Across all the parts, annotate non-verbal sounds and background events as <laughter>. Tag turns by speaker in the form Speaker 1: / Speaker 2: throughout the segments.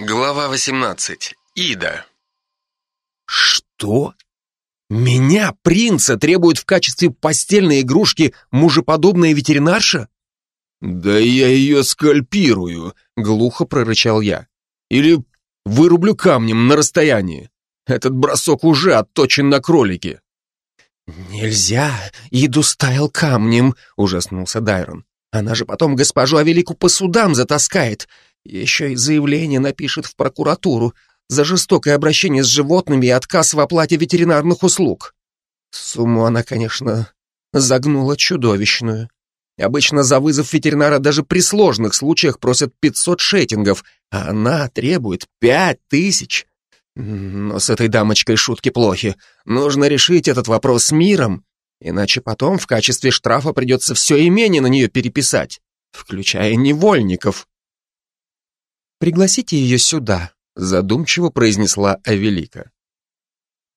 Speaker 1: Глава 18. Ида.
Speaker 2: Что? Меня, принца, требует в качестве постельной игрушки мужеподобная ветеринарша? Да я ее скальпирую, глухо прорычал я. Или вырублю камнем на расстоянии. Этот бросок уже отточен на кролике. Нельзя, Иду ставил камнем, ужаснулся Дайрон. Она же потом госпожу Авелику по судам затаскает. Еще и заявление напишет в прокуратуру за жестокое обращение с животными и отказ в оплате ветеринарных услуг. Сумму она, конечно, загнула чудовищную. Обычно за вызов ветеринара даже при сложных случаях просят 500 шейтингов, а она требует 5000. Но с этой дамочкой шутки плохи. Нужно решить этот вопрос миром, иначе потом в качестве штрафа придется все имение на нее переписать, включая невольников. «Пригласите ее сюда», — задумчиво произнесла Авелика.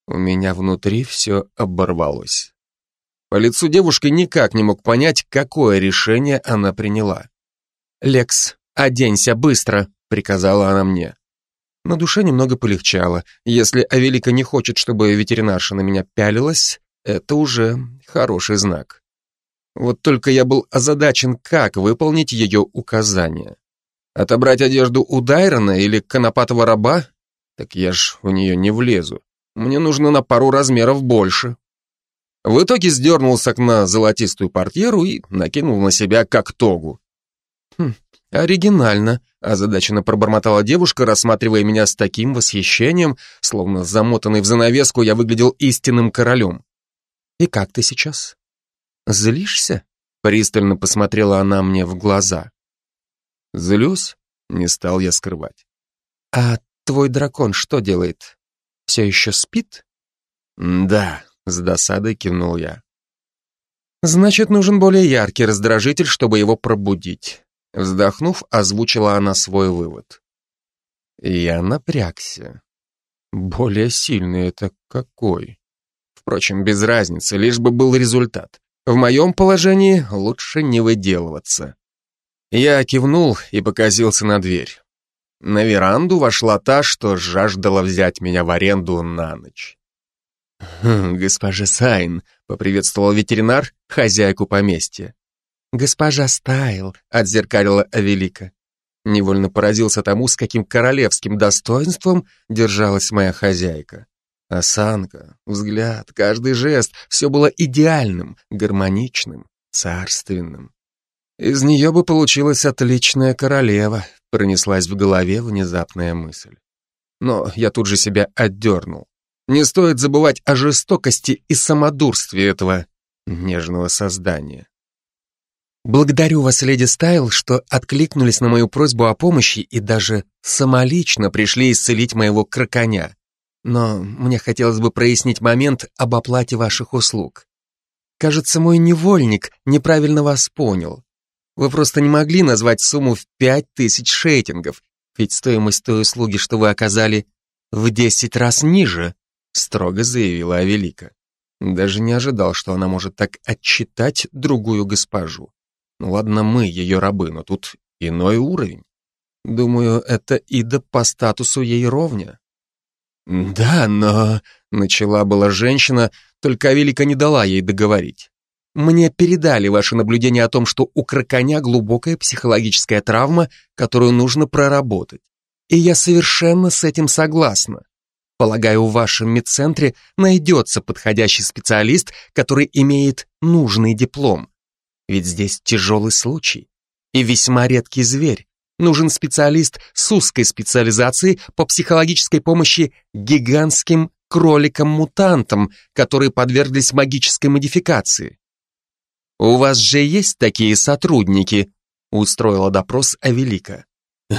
Speaker 2: У меня внутри все оборвалось. По лицу девушки никак не мог понять, какое решение она приняла. «Лекс, оденься быстро», — приказала она мне. На душе немного полегчало. Если Авелика не хочет, чтобы ветеринарша на меня пялилась, это уже хороший знак. Вот только я был озадачен, как выполнить ее указания. Отобрать одежду у Дайрона или конопатого раба? Так я ж в нее не влезу. Мне нужно на пару размеров больше. В итоге сдернул с окна золотистую портьеру и накинул на себя как тогу. Хм, оригинально, озадаченно пробормотала девушка, рассматривая меня с таким восхищением, словно замотанный в занавеску я выглядел истинным королем. «И как ты сейчас? Злишься?» Пристально посмотрела она мне в глаза. Злюсь? Не стал я скрывать. А твой дракон что делает? Все еще спит? Да, с досадой кивнул я. Значит, нужен более яркий раздражитель, чтобы его пробудить. Вздохнув, озвучила она свой вывод. Я напрягся. Более сильный это какой? Впрочем, без разницы, лишь бы был результат. В моем положении лучше не выделываться. Я кивнул и покосился на дверь. На веранду вошла та, что жаждала взять меня в аренду на ночь. «Хм, «Госпожа Сайн», — поприветствовал ветеринар хозяйку поместья. «Госпожа Стайл», — отзеркалила Авелика. Невольно поразился тому, с каким королевским достоинством держалась моя хозяйка. Осанка, взгляд, каждый жест — все было идеальным, гармоничным, царственным. Из нее бы получилась отличная королева, пронеслась в голове внезапная мысль. Но я тут же себя отдернул. Не стоит забывать о жестокости и самодурстве этого нежного создания. Благодарю вас, леди Стайл, что откликнулись на мою просьбу о помощи и даже самолично пришли исцелить моего кроконя. Но мне хотелось бы прояснить момент об оплате ваших услуг. Кажется, мой невольник неправильно вас понял. Вы просто не могли назвать сумму в пять тысяч шейтингов, ведь стоимость той услуги, что вы оказали, в десять раз ниже, строго заявила Авелика. Даже не ожидал, что она может так отчитать другую госпожу. Ну ладно, мы ее рабы, но тут иной уровень. Думаю, это Ида по статусу ей ровня. Да, но... Начала была женщина, только Авелика не дала ей договорить. Мне передали ваше наблюдение о том, что у кроконя глубокая психологическая травма, которую нужно проработать. И я совершенно с этим согласна. Полагаю, в вашем медцентре найдется подходящий специалист, который имеет нужный диплом. Ведь здесь тяжелый случай и весьма редкий зверь. Нужен специалист с узкой специализацией по психологической помощи гигантским кроликам-мутантам, которые подверглись магической модификации. «У вас же есть такие сотрудники?» — устроила допрос Авелика.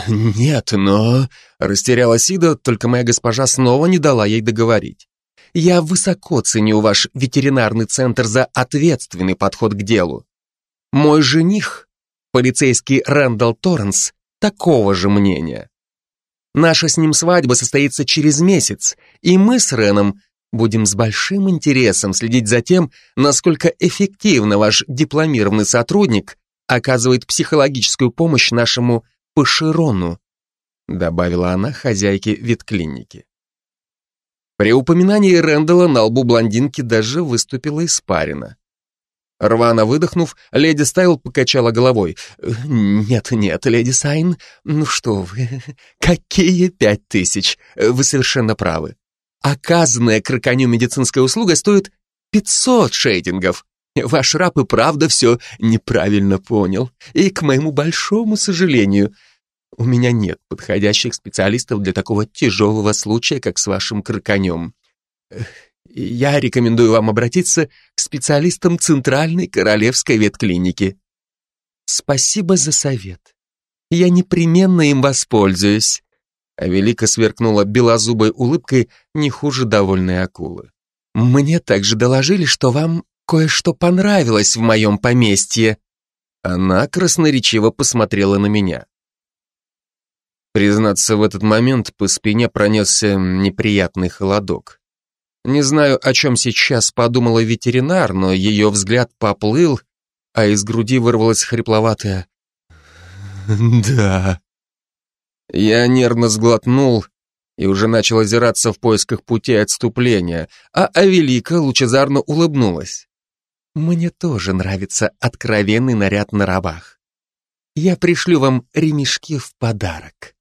Speaker 2: «Нет, но...» — растерялась Ида, только моя госпожа снова не дала ей договорить. «Я высоко ценю ваш ветеринарный центр за ответственный подход к делу. Мой жених, полицейский Рэндалл Торренс, такого же мнения. Наша с ним свадьба состоится через месяц, и мы с Реном Будем с большим интересом следить за тем, насколько эффективно ваш дипломированный сотрудник оказывает психологическую помощь нашему Паширону. добавила она хозяйке ветклиники. При упоминании Рэндала на лбу блондинки даже выступила испарина. Рвано выдохнув, леди Стайл покачала головой. «Нет, нет, леди Сайн, ну что вы, <laughs> какие пять тысяч? Вы совершенно правы. Оказанная краконю медицинская услуга стоит пятьсот шейдингов. Ваш раб и правда все неправильно понял. И, к моему большому сожалению, у меня нет подходящих специалистов для такого тяжелого случая, как с вашим краконем. Я рекомендую вам обратиться к специалистам Центральной Королевской ветклиники. Спасибо за совет. Я непременно им воспользуюсь. А Велика сверкнула белозубой улыбкой не хуже довольной акулы. Мне также доложили, что вам кое-что понравилось в моем поместье. Она красноречиво посмотрела на меня. Признаться, в этот момент по спине пронесся неприятный холодок. Не знаю, о чем сейчас подумала ветеринар, но ее взгляд поплыл, а из груди вырвалось хрипловатое «Да». Я нервно сглотнул и уже начал озираться в поисках пути отступления, а Авелика лучезарно улыбнулась. «Мне тоже нравится откровенный наряд на рабах. Я пришлю вам ремешки в подарок».